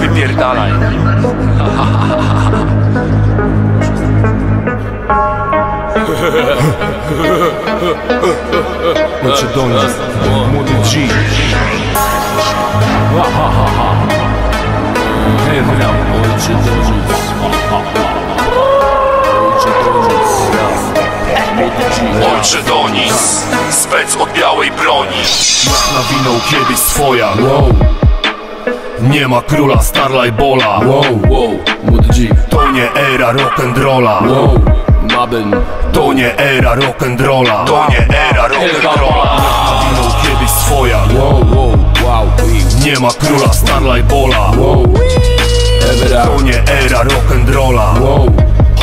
Wypierdalaj. Znaczy do nas, młody G wiem, ojcze do nic Ojcze Donis, spec od białej broni Jak nawinął kiedyś swoja Wow, Nie ma króla Starlight Bola. Wow, wow, młody G? To nie era rock'n'rolla. Wow, Mabel To nie era rock'n'rolla. To nie era rock'n'rolla. Nawinął kiedyś swoja. Wow, wow, wow, Nie ma króla Starlight Bola. Wow. To nie era rock'n'rolla. Wow.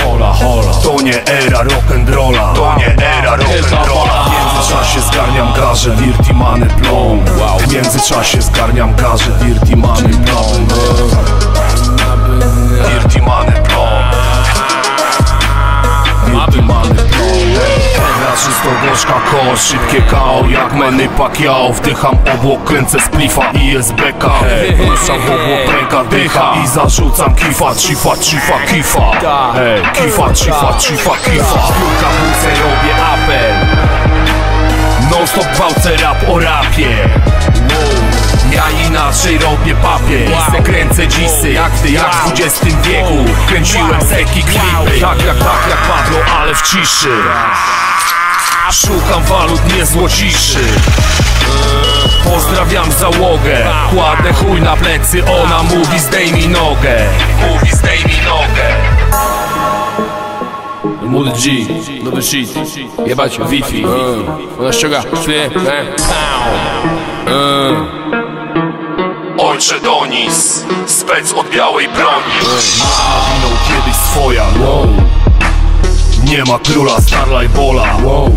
Hola, hola. To nie era rock'n'rolla. To nie era rock'n'rolla międzyczasie zgarniam garze, dirty many plon. W międzyczasie zgarniam garze, dirty many plon. Dirty many plon. Dirty many plon. Czysto gorzka kosz, szybkie KO Jak Manny Pacquiao Wdycham obłok, kręcę splifa i jest beka. Ruszam w obłok, ręka dycha I zarzucam kifa, cifa, cifa, kifa. Kifa, cifa, cifa, kifa o rapie. Ja inaczej robię papier. Se kręcę dzisy jak ty, jak w XX wieku. Kręciłem seki klipy. Tak jak, tak jak Pablo, ale w ciszy. Szukam walut, nie złociszy. Pozdrawiam załogę. Kładę chuj na plecy, ona mówi zdejmij nogę. Mówi zdejmij nogę Młody G, nowy shit. Jebać Wi-Fi. Uh, Ona ściąga. Szwie eh. Ojcze Donis, spec od białej broni. Nawinął kiedyś swoja. Wow, Nie ma króla Starlight Bola. Wow,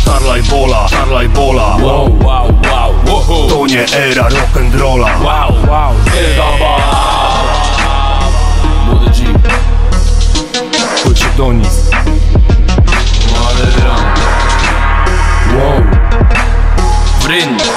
Starlight Bola, Starlight Bola. Wow, wow, wow, wow To nie era rock'n'rolla Wow, wow, Młody 린